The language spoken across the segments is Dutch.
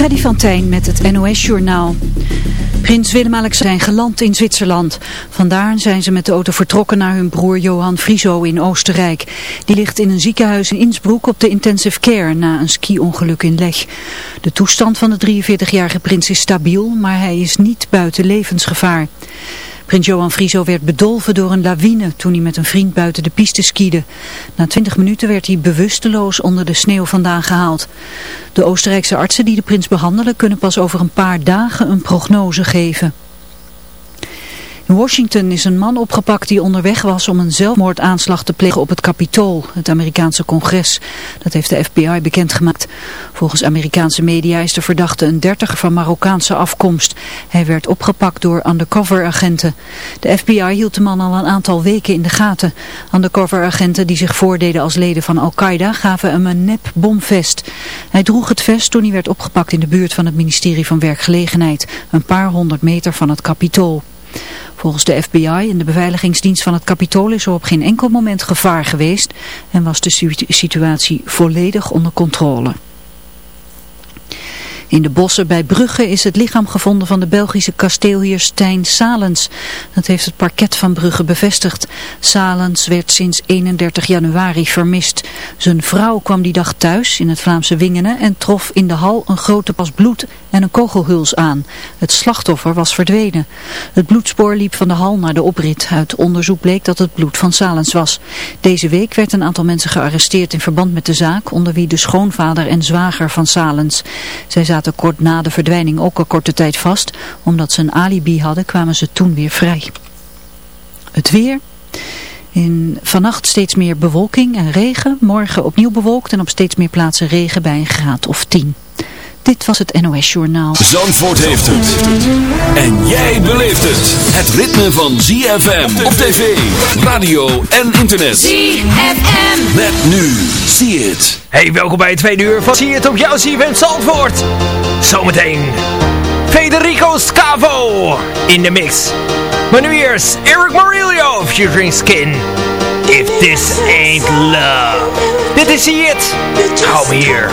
Freddy van Tijn met het NOS-journaal. Prins Willem-Alexander zijn geland in Zwitserland. Vandaar zijn ze met de auto vertrokken naar hun broer Johan Frieso in Oostenrijk. Die ligt in een ziekenhuis in Innsbruck op de intensive care na een ski-ongeluk in Leg. De toestand van de 43-jarige prins is stabiel, maar hij is niet buiten levensgevaar. Prins Johan Frieso werd bedolven door een lawine toen hij met een vriend buiten de piste skiede. Na 20 minuten werd hij bewusteloos onder de sneeuw vandaan gehaald. De Oostenrijkse artsen die de prins behandelen kunnen pas over een paar dagen een prognose geven. In Washington is een man opgepakt die onderweg was om een zelfmoordaanslag te plegen op het Capitool, het Amerikaanse congres. Dat heeft de FBI bekendgemaakt. Volgens Amerikaanse media is de verdachte een dertiger van Marokkaanse afkomst. Hij werd opgepakt door undercover-agenten. De FBI hield de man al een aantal weken in de gaten. Undercover-agenten die zich voordeden als leden van Al-Qaeda gaven hem een nep bomvest. Hij droeg het vest toen hij werd opgepakt in de buurt van het ministerie van Werkgelegenheid, een paar honderd meter van het Capitool. Volgens de FBI en de beveiligingsdienst van het Capitool is er op geen enkel moment gevaar geweest en was de situatie volledig onder controle. In de bossen bij Brugge is het lichaam gevonden van de Belgische kasteelheer Stijn Salens. Dat heeft het parket van Brugge bevestigd. Salens werd sinds 31 januari vermist. Zijn vrouw kwam die dag thuis in het Vlaamse Wingenen en trof in de hal een grote pas bloed en een kogelhuls aan. Het slachtoffer was verdwenen. Het bloedspoor liep van de hal naar de oprit. Uit onderzoek bleek dat het bloed van Salens was. Deze week werd een aantal mensen gearresteerd in verband met de zaak, onder wie de schoonvader en zwager van Salens. Zij zaten zaten kort na de verdwijning ook al korte tijd vast. Omdat ze een alibi hadden kwamen ze toen weer vrij. Het weer... In, vannacht steeds meer bewolking en regen. Morgen opnieuw bewolkt en op steeds meer plaatsen regen bij een graad of 10. Dit was het NOS Journaal. Zandvoort heeft het. En jij beleeft het. Het ritme van ZFM op tv, radio en internet. ZFM. Met nu. See it. Hey, welkom bij het tweede uur van See it op jouw ZFM Zandvoort. Zometeen Federico Scavo in de mix. Maar nu eerst Eric Morillo featuring Skin. If this ain't love. Dit is See it. Hou me hier.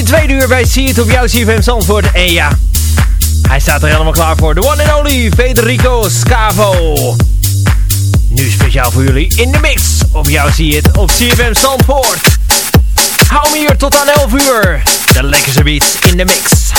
In tweede uur bij See It op jouw CFM Zandvoort. En ja, hij staat er helemaal klaar voor. De one and only Federico Scavo. Nu speciaal voor jullie in de mix op jouw See It op CFM Zandvoort. Hou me hier tot aan 11 uur. De lekkerste beats in de mix.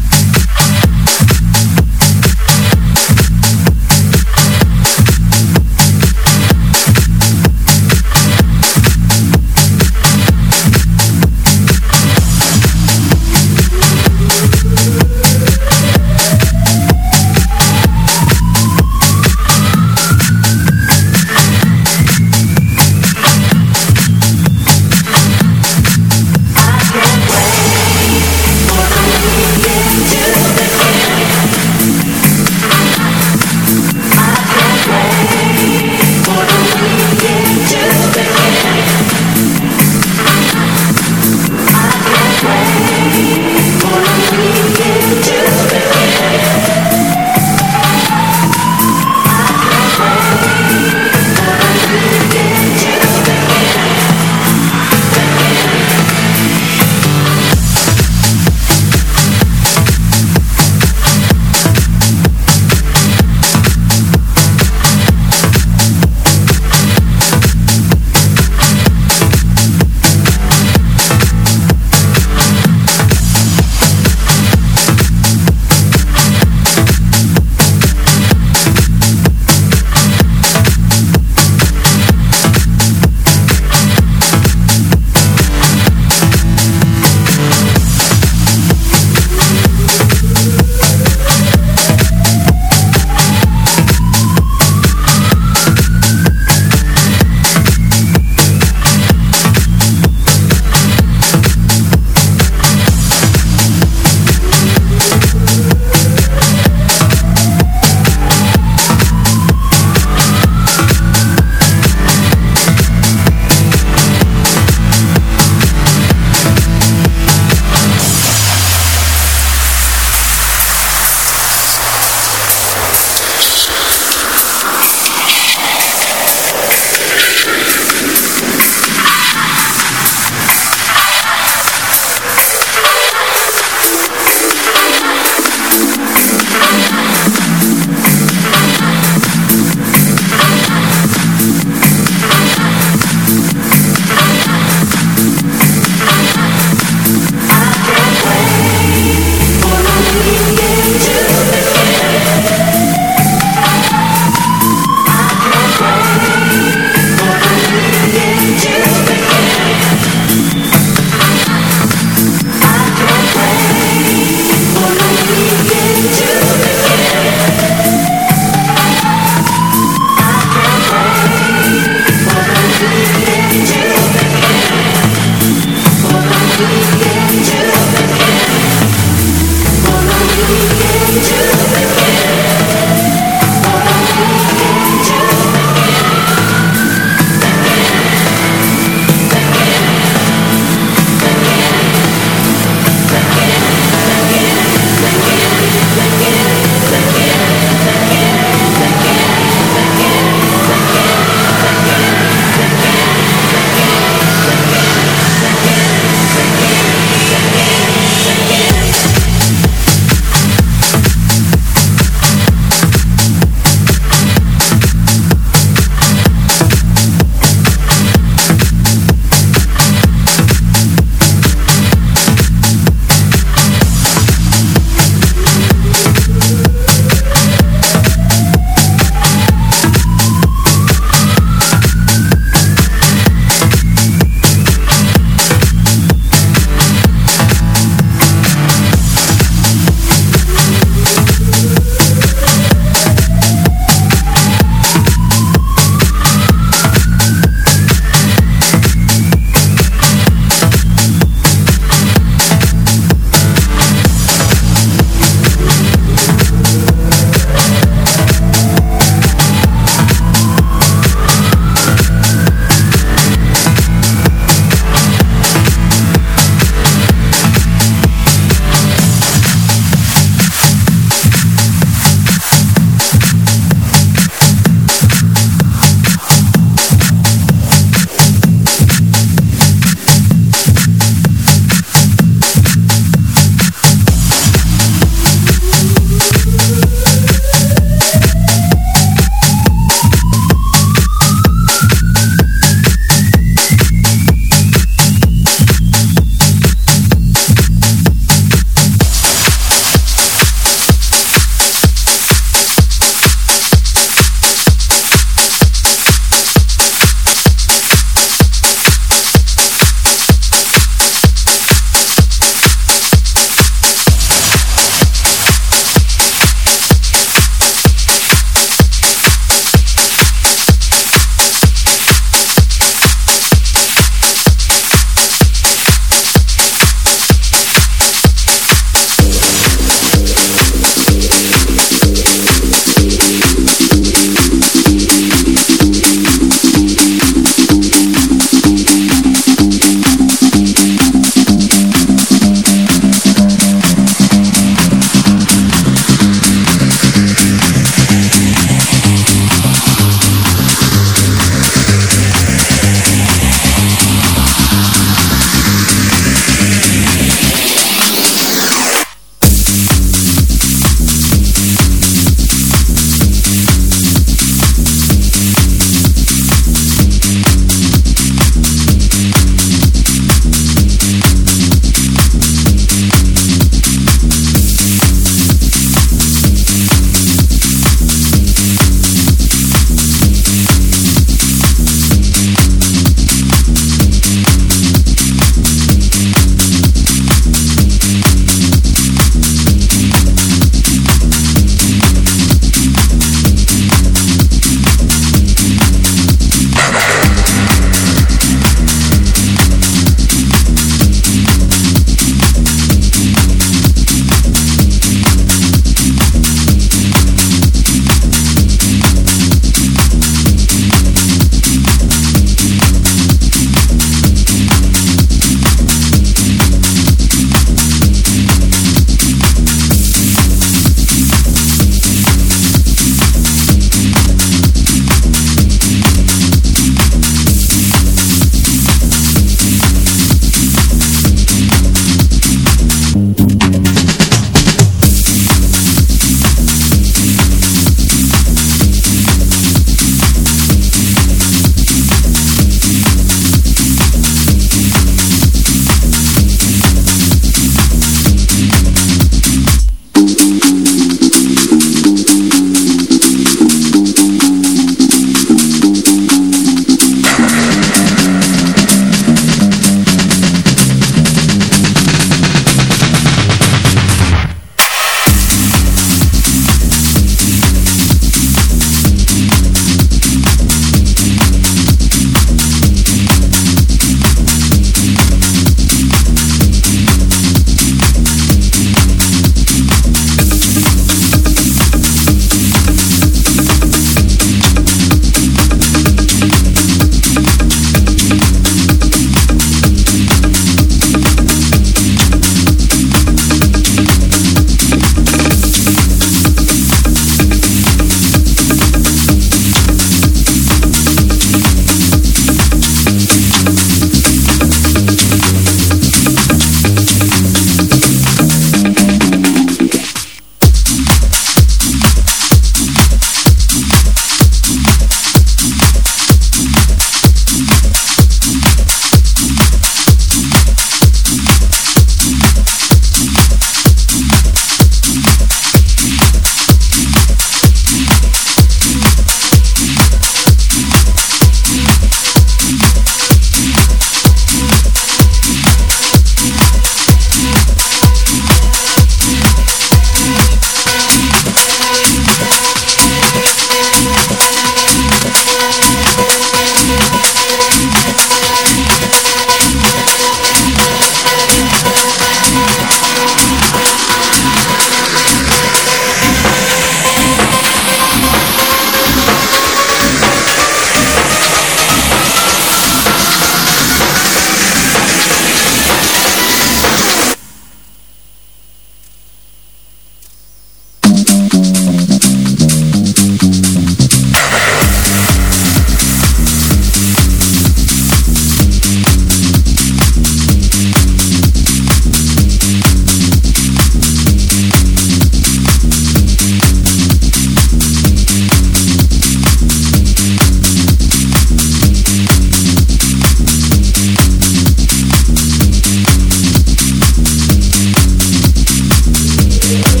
Peace.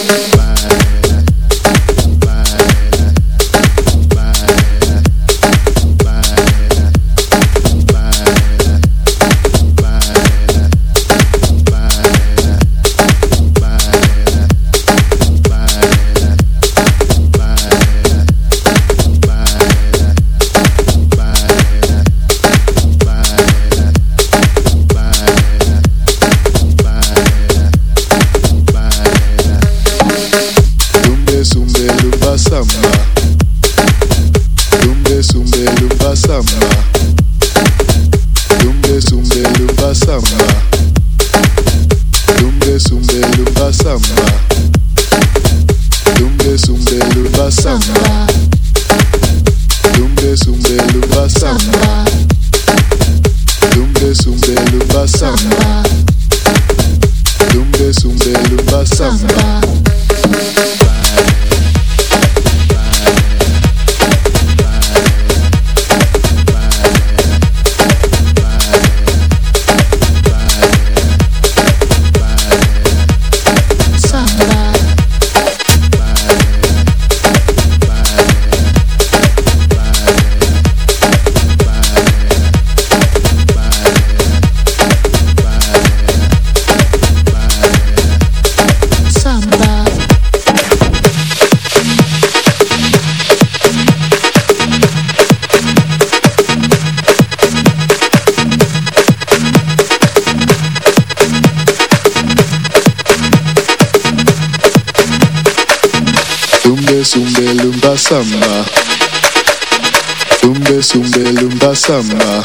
Zumbe zumbe lumba samba.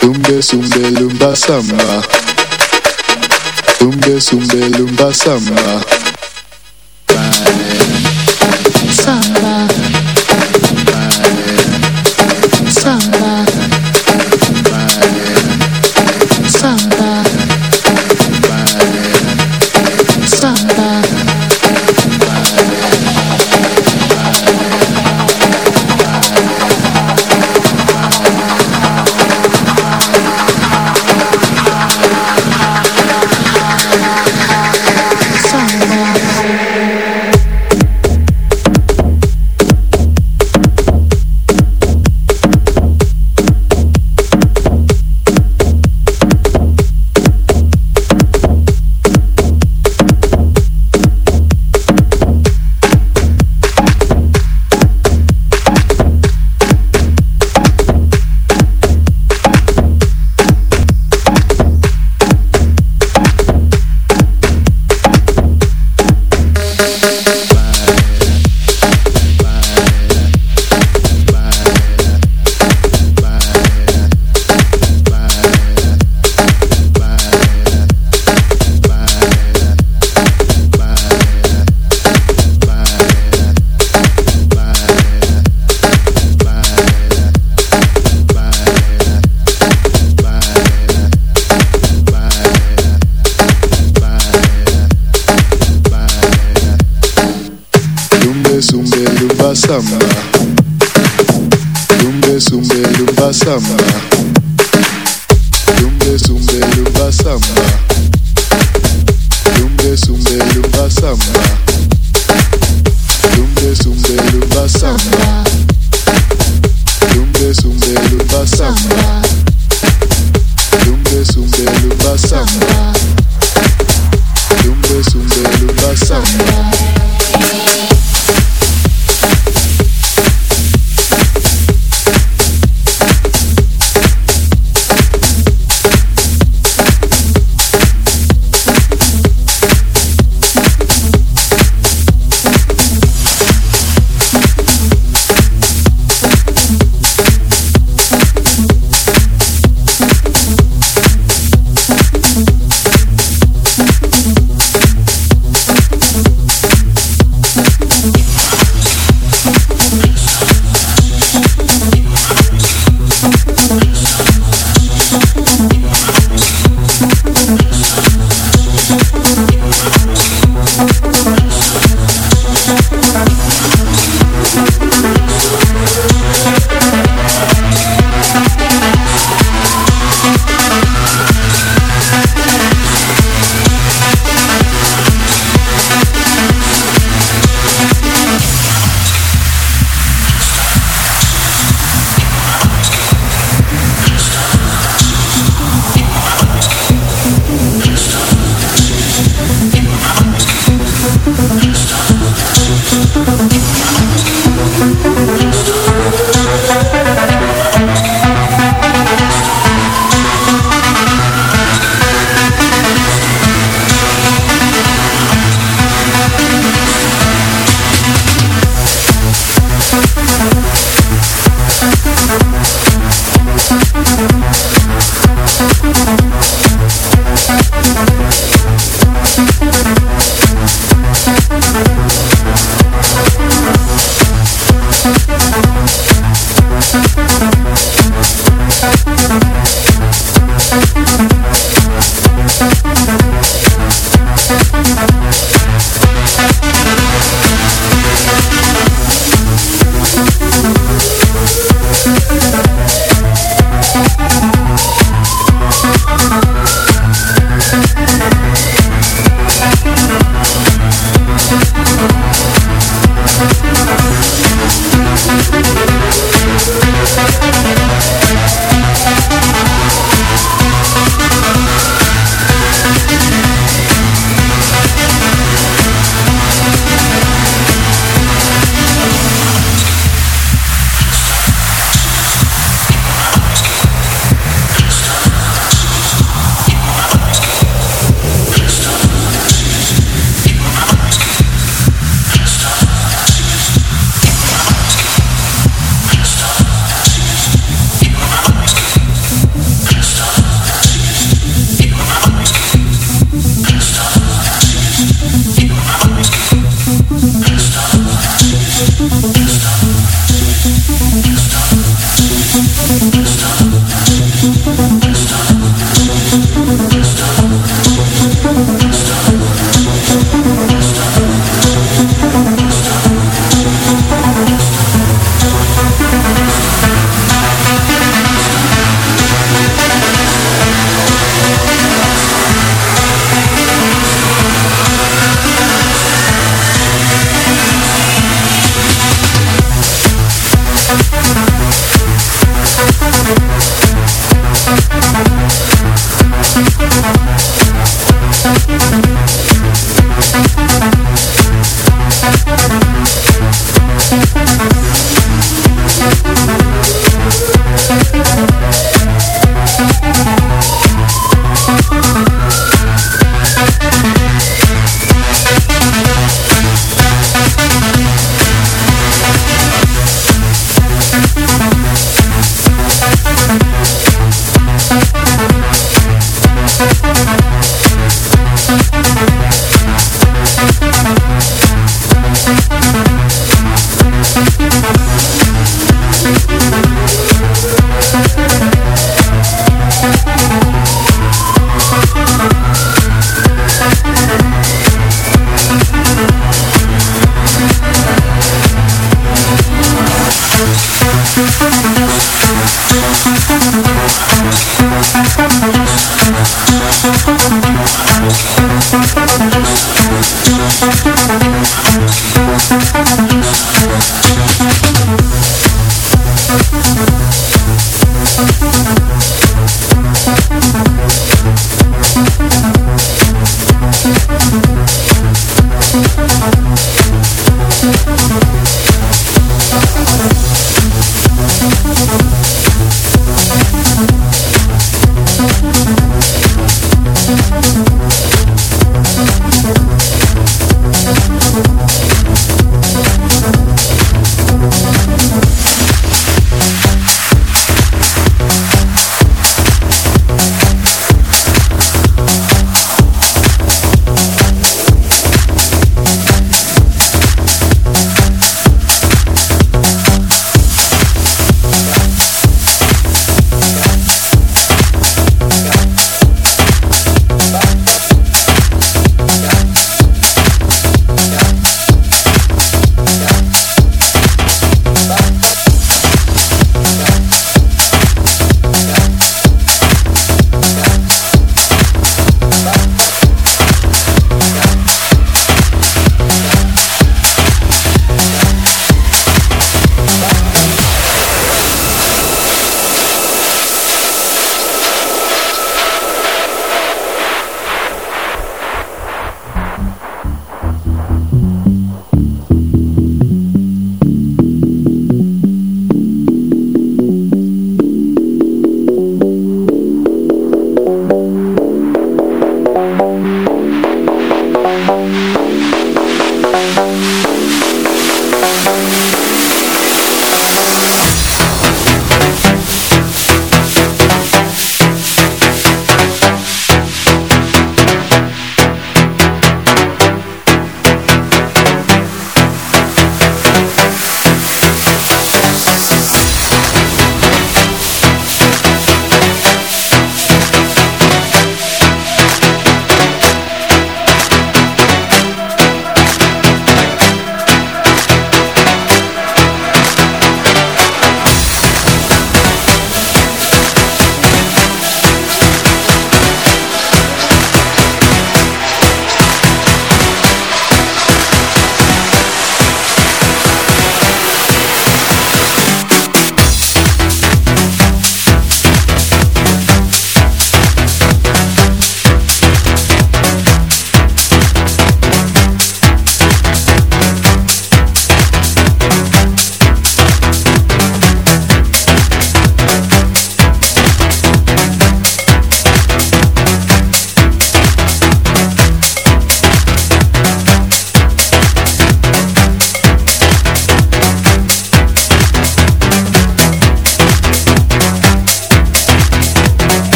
Zumbe zumbe lumba samba. Zumbe lumba samba Anthem.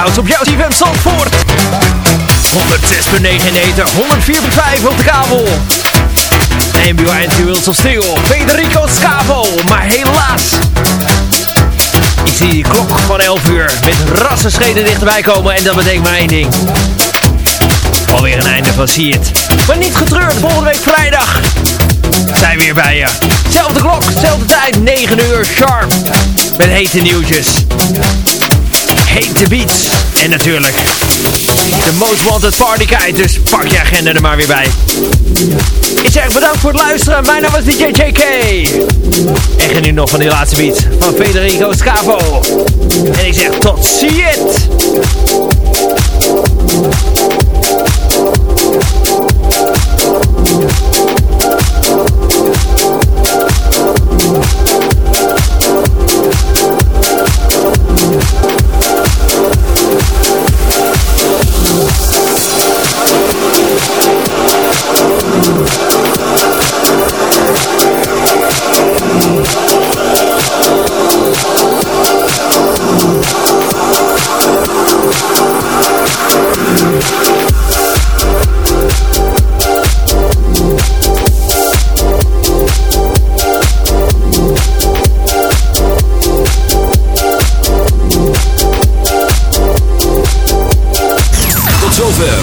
House op jouw CFM Zandvoort. 106.9 in de ether, 104.5 op de kabel. Ambi Wheels of Steel, Federico Scavo, maar helaas. Zie die klok van 11 uur met rassenscheden dichterbij komen en dat betekent maar één ding. Alweer een einde van See. Maar niet getreurd, volgende week vrijdag zijn we weer bij je. Zelfde klok, zelfde tijd, 9 uur sharp. Met hete nieuwtjes. Hete beats. En natuurlijk de Most Wanted Party Guide. Dus pak je agenda er maar weer bij. Ik zeg bedankt voor het luisteren. Mijn naam is DJ JK. En geniet nog van die laatste beat van Federico Scavo. En ik zeg tot ziens.